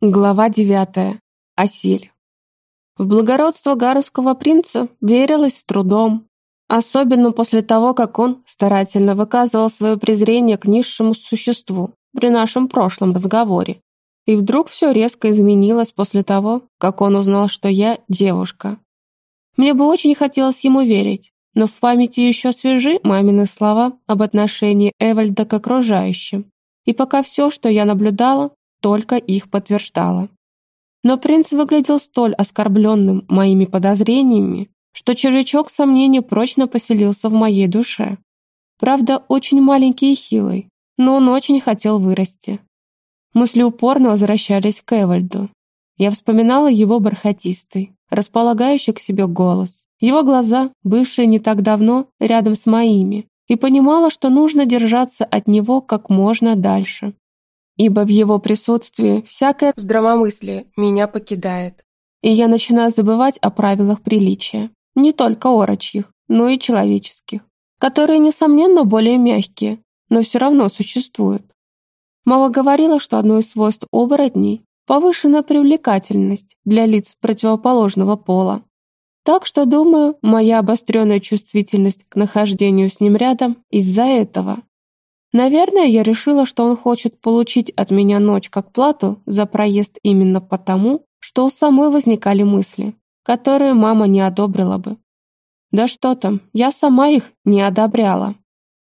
Глава девятая. Асиль. В благородство гарусского принца верилось с трудом, особенно после того, как он старательно выказывал свое презрение к низшему существу при нашем прошлом разговоре. И вдруг все резко изменилось после того, как он узнал, что я девушка. Мне бы очень хотелось ему верить, но в памяти еще свежи мамины слова об отношении Эвальда к окружающим. И пока все, что я наблюдала, только их подтверждала. Но принц выглядел столь оскорбленным моими подозрениями, что червячок сомнения прочно поселился в моей душе. Правда, очень маленький и хилый, но он очень хотел вырасти. Мысли упорно возвращались к Эвальду. Я вспоминала его бархатистый, располагающий к себе голос, его глаза, бывшие не так давно рядом с моими, и понимала, что нужно держаться от него как можно дальше ибо в его присутствии всякое здравомыслие меня покидает, и я начинаю забывать о правилах приличия, не только орочьих, но и человеческих, которые, несомненно, более мягкие, но все равно существуют. Мама говорила, что одно из свойств оборотней – повышенная привлекательность для лиц противоположного пола. Так что, думаю, моя обостренная чувствительность к нахождению с ним рядом из-за этого. Наверное, я решила, что он хочет получить от меня ночь как плату за проезд именно потому, что у самой возникали мысли, которые мама не одобрила бы. Да что там, я сама их не одобряла.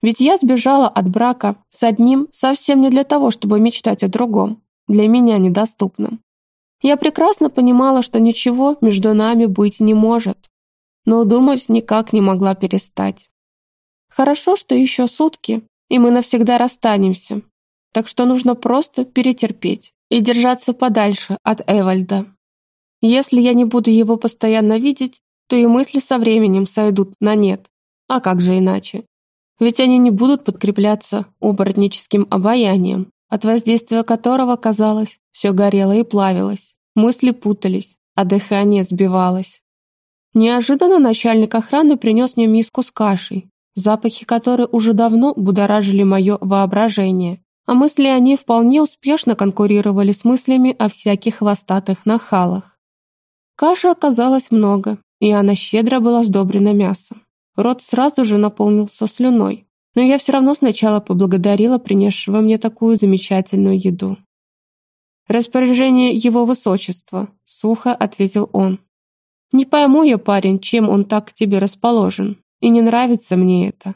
Ведь я сбежала от брака с одним совсем не для того, чтобы мечтать о другом, для меня недоступном. Я прекрасно понимала, что ничего между нами быть не может, но думать никак не могла перестать. Хорошо, что еще сутки, и мы навсегда расстанемся. Так что нужно просто перетерпеть и держаться подальше от Эвальда. Если я не буду его постоянно видеть, то и мысли со временем сойдут на нет. А как же иначе? Ведь они не будут подкрепляться оборотническим обаянием, от воздействия которого, казалось, все горело и плавилось, мысли путались, а дыхание сбивалось. Неожиданно начальник охраны принес мне миску с кашей, запахи которой уже давно будоражили мое воображение, а мысли о ней вполне успешно конкурировали с мыслями о всяких хвостатых нахалах. Каши оказалось много, и она щедро была сдобрена мясом. Рот сразу же наполнился слюной, но я все равно сначала поблагодарила принесшего мне такую замечательную еду. «Распоряжение его высочества», — сухо ответил он. «Не пойму я, парень, чем он так к тебе расположен и не нравится мне это».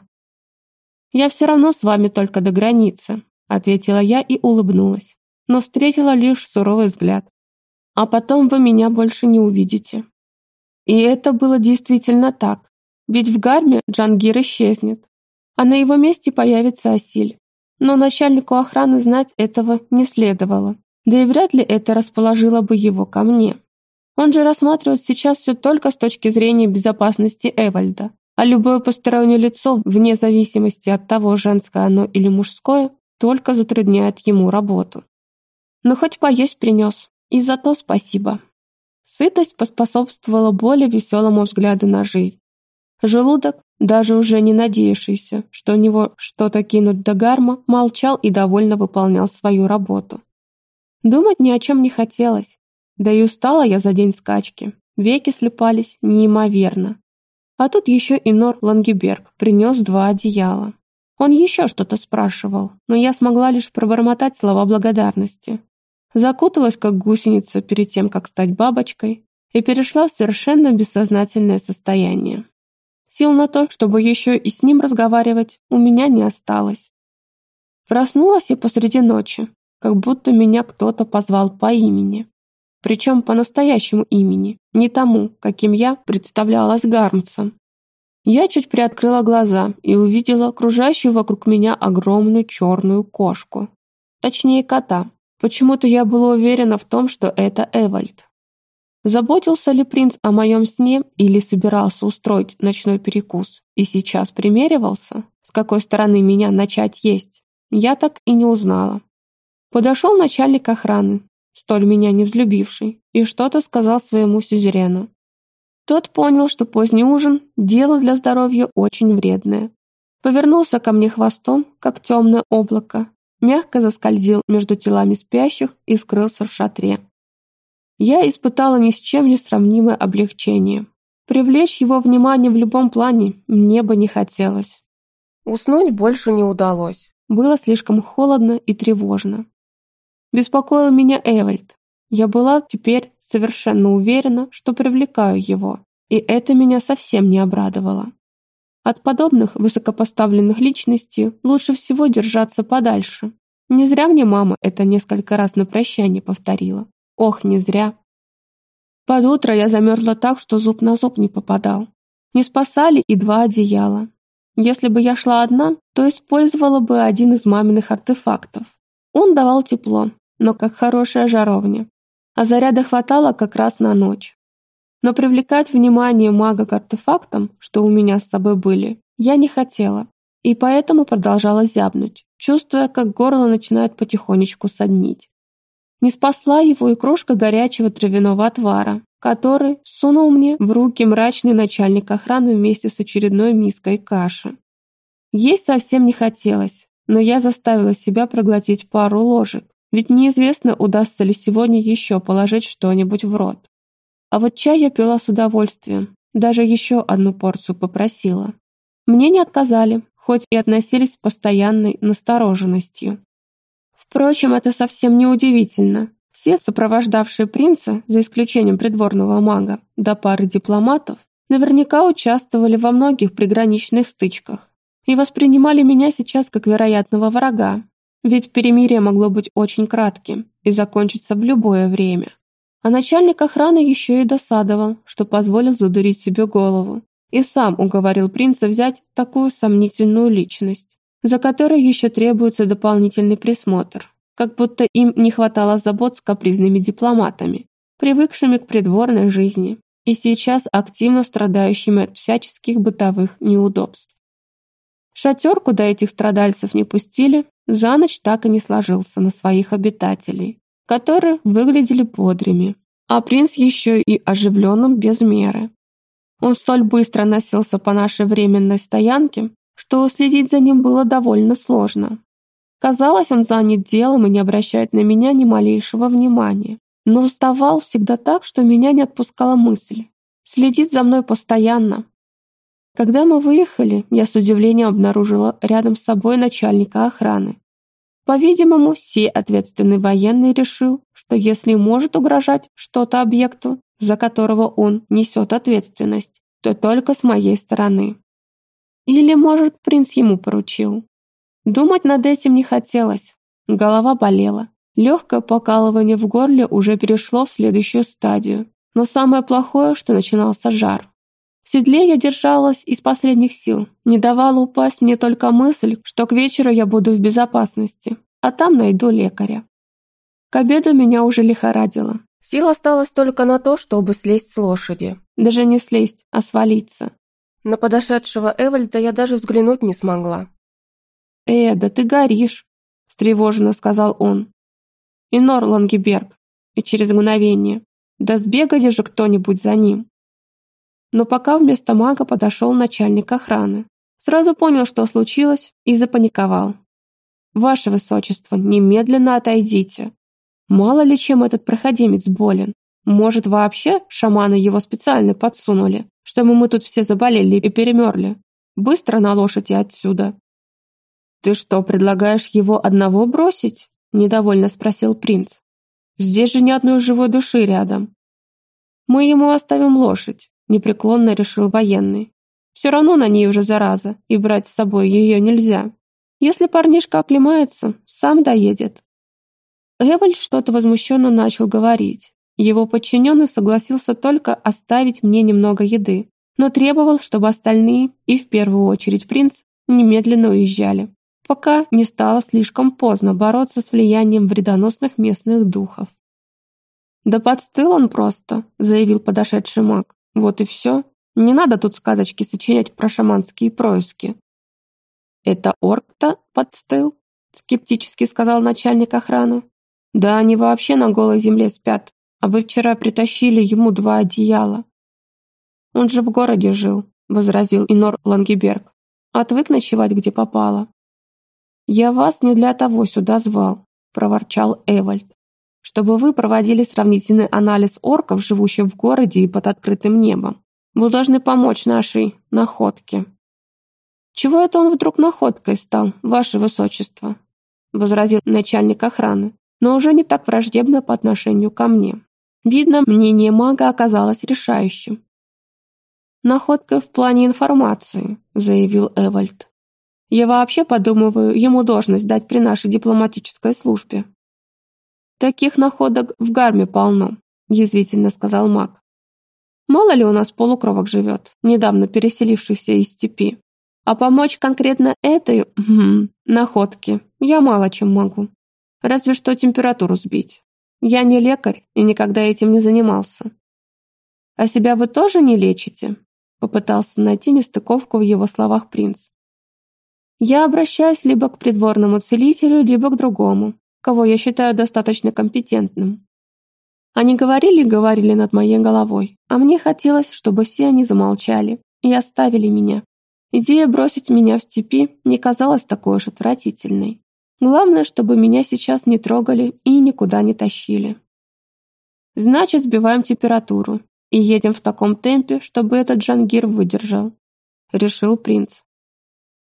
«Я все равно с вами только до границы», — ответила я и улыбнулась, но встретила лишь суровый взгляд. «А потом вы меня больше не увидите». И это было действительно так, ведь в гарме Джангир исчезнет, а на его месте появится Асиль. Но начальнику охраны знать этого не следовало, да и вряд ли это расположило бы его ко мне. Он же рассматривает сейчас все только с точки зрения безопасности Эвальда, а любое постороннее лицо, вне зависимости от того, женское оно или мужское, только затрудняет ему работу. Но хоть поесть принес, и за то спасибо. Сытость поспособствовала более веселому взгляду на жизнь. Желудок, даже уже не надеявшийся, что у него что-то кинут до гарма, молчал и довольно выполнял свою работу. Думать ни о чем не хотелось, да и устала я за день скачки, веки слепались неимоверно. А тут еще и Нор Лангеберг принес два одеяла. Он еще что-то спрашивал, но я смогла лишь пробормотать слова благодарности. Закуталась, как гусеница, перед тем, как стать бабочкой, и перешла в совершенно бессознательное состояние. Сил на то, чтобы еще и с ним разговаривать, у меня не осталось. Проснулась я посреди ночи, как будто меня кто-то позвал по имени причем по настоящему имени, не тому, каким я представлялась гармцем. Я чуть приоткрыла глаза и увидела окружающую вокруг меня огромную черную кошку. Точнее, кота. Почему-то я была уверена в том, что это Эвальд. Заботился ли принц о моем сне или собирался устроить ночной перекус и сейчас примеривался, с какой стороны меня начать есть, я так и не узнала. Подошел начальник охраны, столь меня не взлюбивший, и что-то сказал своему сюзерену. Тот понял, что поздний ужин – дело для здоровья очень вредное. Повернулся ко мне хвостом, как темное облако, мягко заскользил между телами спящих и скрылся в шатре. Я испытала ни с чем не сравнимое облегчение. Привлечь его внимание в любом плане мне бы не хотелось. Уснуть больше не удалось. Было слишком холодно и тревожно. Беспокоил меня Эвальд. Я была теперь совершенно уверена, что привлекаю его, и это меня совсем не обрадовало. От подобных высокопоставленных личностей лучше всего держаться подальше. Не зря мне мама это несколько раз на прощание повторила. Ох, не зря. Под утро я замерзла так, что зуб на зуб не попадал. Не спасали и два одеяла. Если бы я шла одна, то использовала бы один из маминых артефактов. Он давал тепло, но как хорошая жаровня. А заряда хватало как раз на ночь. Но привлекать внимание мага к артефактам, что у меня с собой были, я не хотела, и поэтому продолжала зябнуть, чувствуя, как горло начинает потихонечку соднить. Не спасла его и крошка горячего травяного отвара, который сунул мне в руки мрачный начальник охраны вместе с очередной миской каши. Есть совсем не хотелось, но я заставила себя проглотить пару ложек, ведь неизвестно, удастся ли сегодня еще положить что-нибудь в рот. А вот чай я пила с удовольствием, даже еще одну порцию попросила. Мне не отказали, хоть и относились с постоянной настороженностью. Впрочем, это совсем не удивительно. Все сопровождавшие принца, за исключением придворного мага, до пары дипломатов, наверняка участвовали во многих приграничных стычках и воспринимали меня сейчас как вероятного врага, ведь перемирие могло быть очень кратким и закончиться в любое время. А начальник охраны еще и досадовал, что позволил задурить себе голову, и сам уговорил принца взять такую сомнительную личность за которой еще требуется дополнительный присмотр, как будто им не хватало забот с капризными дипломатами, привыкшими к придворной жизни и сейчас активно страдающими от всяческих бытовых неудобств. Шатер, куда этих страдальцев не пустили, за ночь так и не сложился на своих обитателей, которые выглядели бодрыми, а принц еще и оживленным без меры. Он столь быстро носился по нашей временной стоянке, что уследить за ним было довольно сложно. Казалось, он занят делом и не обращает на меня ни малейшего внимания. Но вставал всегда так, что меня не отпускала мысль. Следит за мной постоянно. Когда мы выехали, я с удивлением обнаружила рядом с собой начальника охраны. По-видимому, сей ответственный военный решил, что если может угрожать что-то объекту, за которого он несет ответственность, то только с моей стороны. Или, может, принц ему поручил. Думать над этим не хотелось. Голова болела. Легкое покалывание в горле уже перешло в следующую стадию. Но самое плохое, что начинался жар. В седле я держалась из последних сил. Не давала упасть мне только мысль, что к вечеру я буду в безопасности, а там найду лекаря. К обеду меня уже лихорадило. Сил осталось только на то, чтобы слезть с лошади. Даже не слезть, а свалиться. На подошедшего Эвальда я даже взглянуть не смогла. «Э, да ты горишь», — встревоженно сказал он. «И Нор Лангеберг». И через мгновение. «Да сбегайте же кто-нибудь за ним». Но пока вместо мага подошел начальник охраны. Сразу понял, что случилось, и запаниковал. «Ваше Высочество, немедленно отойдите. Мало ли чем этот проходимец болен. Может, вообще шаманы его специально подсунули, чтобы мы тут все заболели и перемерли. Быстро на лошади отсюда». «Ты что, предлагаешь его одного бросить?» – недовольно спросил принц. «Здесь же ни одной живой души рядом». «Мы ему оставим лошадь», – непреклонно решил военный. «Все равно на ней уже зараза, и брать с собой ее нельзя. Если парнишка оклемается, сам доедет». Эвель что-то возмущенно начал говорить, его подчиненный согласился только оставить мне немного еды, но требовал, чтобы остальные, и в первую очередь принц, немедленно уезжали, пока не стало слишком поздно бороться с влиянием вредоносных местных духов. «Да подстыл он просто», — заявил подошедший маг. «Вот и все. Не надо тут сказочки сочинять про шаманские происки». «Это орк-то подстыл?» — скептически сказал начальник охраны. «Да они вообще на голой земле спят, а вы вчера притащили ему два одеяла. Он же в городе жил, возразил Инор Лангеберг. Отвык ночевать где попало. «Я вас не для того сюда звал», — проворчал Эвальд, «чтобы вы проводили сравнительный анализ орков, живущих в городе и под открытым небом. Вы должны помочь нашей находке». «Чего это он вдруг находкой стал, ваше высочество?» — возразил начальник охраны, но уже не так враждебно по отношению ко мне. Видно, мнение мага оказалось решающим. «Находкой в плане информации», — заявил Эвальд. Я вообще подумываю ему должность дать при нашей дипломатической службе. Таких находок в гарме полно, язвительно сказал маг. Мало ли у нас полукровок живет, недавно переселившихся из степи. А помочь конкретно этой хм, находке я мало чем могу. Разве что температуру сбить. Я не лекарь и никогда этим не занимался. А себя вы тоже не лечите? Попытался найти нестыковку в его словах принц. Я обращаюсь либо к придворному целителю, либо к другому, кого я считаю достаточно компетентным. Они говорили и говорили над моей головой, а мне хотелось, чтобы все они замолчали и оставили меня. Идея бросить меня в степи не казалась такой уж отвратительной. Главное, чтобы меня сейчас не трогали и никуда не тащили. Значит, сбиваем температуру и едем в таком темпе, чтобы этот Джангир выдержал, решил принц.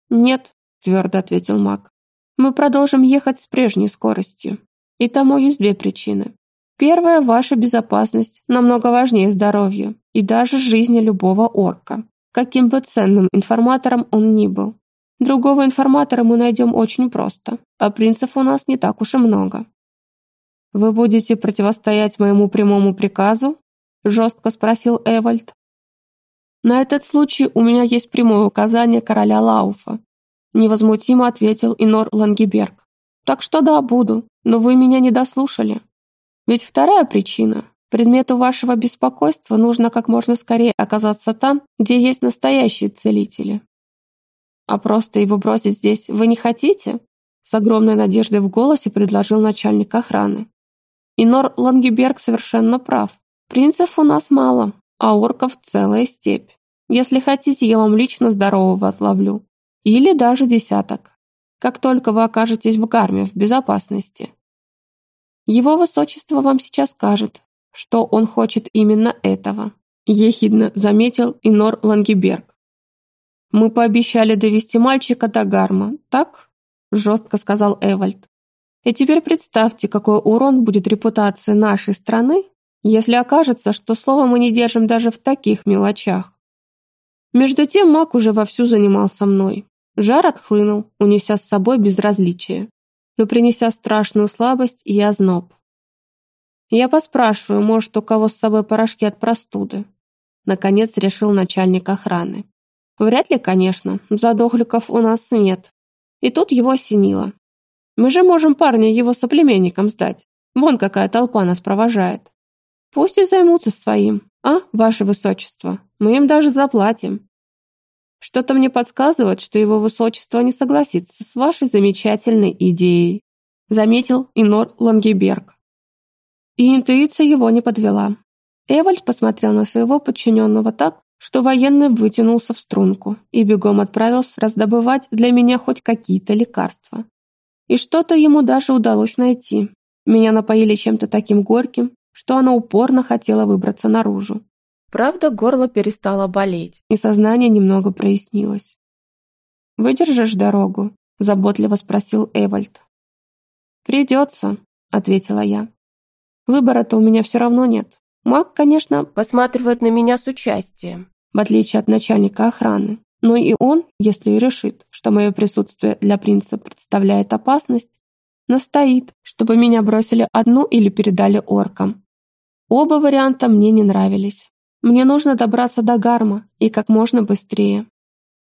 «Нет», — твердо ответил маг. «Мы продолжим ехать с прежней скоростью. И тому есть две причины. Первая – ваша безопасность намного важнее здоровья и даже жизни любого орка, каким бы ценным информатором он ни был. Другого информатора мы найдем очень просто, а принцев у нас не так уж и много. «Вы будете противостоять моему прямому приказу?» – жестко спросил Эвальд. На этот случай у меня есть прямое указание короля Лауфа. Невозмутимо ответил Инор Лангеберг. Так что да, буду, но вы меня не дослушали. Ведь вторая причина. Предмету вашего беспокойства нужно как можно скорее оказаться там, где есть настоящие целители. А просто его бросить здесь вы не хотите? С огромной надеждой в голосе предложил начальник охраны. Инор Лангеберг совершенно прав. Принцев у нас мало, а орков целая степь. Если хотите, я вам лично здорового отловлю. Или даже десяток. Как только вы окажетесь в гарме в безопасности. Его высочество вам сейчас скажет, что он хочет именно этого. Ехидно заметил Инор Лангеберг. «Мы пообещали довести мальчика до гарма, так?» жестко сказал Эвальд. «И теперь представьте, какой урон будет репутации нашей страны, если окажется, что слово мы не держим даже в таких мелочах. Между тем маг уже вовсю занимался мной. Жар отхлынул, унеся с собой безразличие, но принеся страшную слабость и озноб. Я поспрашиваю, может, у кого с собой порошки от простуды. Наконец решил начальник охраны. Вряд ли, конечно, задохликов у нас нет. И тут его осенило. Мы же можем парня его соплеменникам сдать. Вон какая толпа нас провожает. Пусть и займутся своим, а, ваше высочество, мы им даже заплатим. Что-то мне подсказывает, что его высочество не согласится с вашей замечательной идеей, заметил Инор Лангеберг. И интуиция его не подвела. Эвальд посмотрел на своего подчиненного так, что военный вытянулся в струнку и бегом отправился раздобывать для меня хоть какие-то лекарства. И что-то ему даже удалось найти. Меня напоили чем-то таким горьким, что она упорно хотела выбраться наружу. Правда, горло перестало болеть, и сознание немного прояснилось. «Выдержишь дорогу?» – заботливо спросил Эвальд. «Придется», – ответила я. «Выбора-то у меня все равно нет. Маг, конечно, посматривает на меня с участием, в отличие от начальника охраны. Но и он, если и решит, что мое присутствие для принца представляет опасность, настоит, чтобы меня бросили одну или передали оркам. Оба варианта мне не нравились. Мне нужно добраться до Гарма и как можно быстрее.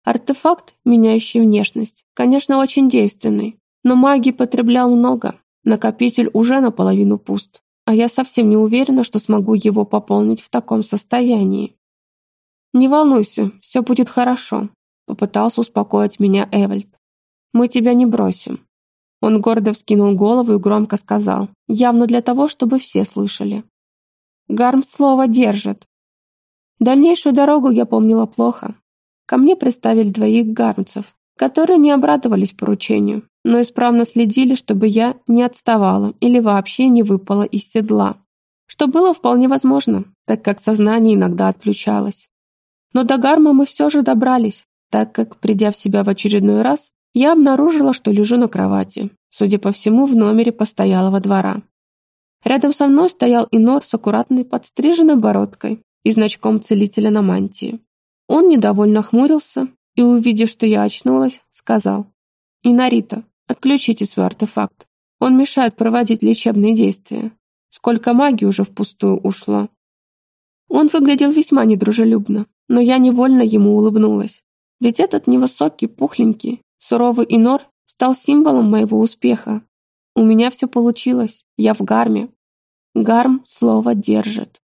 Артефакт, меняющий внешность, конечно, очень действенный, но магии потреблял много. Накопитель уже наполовину пуст, а я совсем не уверена, что смогу его пополнить в таком состоянии. «Не волнуйся, все будет хорошо», — попытался успокоить меня Эвальд. «Мы тебя не бросим». Он гордо вскинул голову и громко сказал, явно для того, чтобы все слышали. Гарм слово держит. Дальнейшую дорогу я помнила плохо. Ко мне представили двоих гармцев, которые не обрадовались поручению, но исправно следили, чтобы я не отставала или вообще не выпала из седла, что было вполне возможно, так как сознание иногда отключалось. Но до гарма мы все же добрались, так как, придя в себя в очередной раз, я обнаружила, что лежу на кровати, судя по всему, в номере постоялого двора. Рядом со мной стоял Инор с аккуратной подстриженной бородкой и значком целителя на мантии. Он недовольно хмурился и, увидев, что я очнулась, сказал «Инарита, отключите свой артефакт. Он мешает проводить лечебные действия. Сколько магии уже впустую ушло». Он выглядел весьма недружелюбно, но я невольно ему улыбнулась. Ведь этот невысокий, пухленький, суровый Инор стал символом моего успеха. У меня все получилось, я в гарме. Гарм слово держит.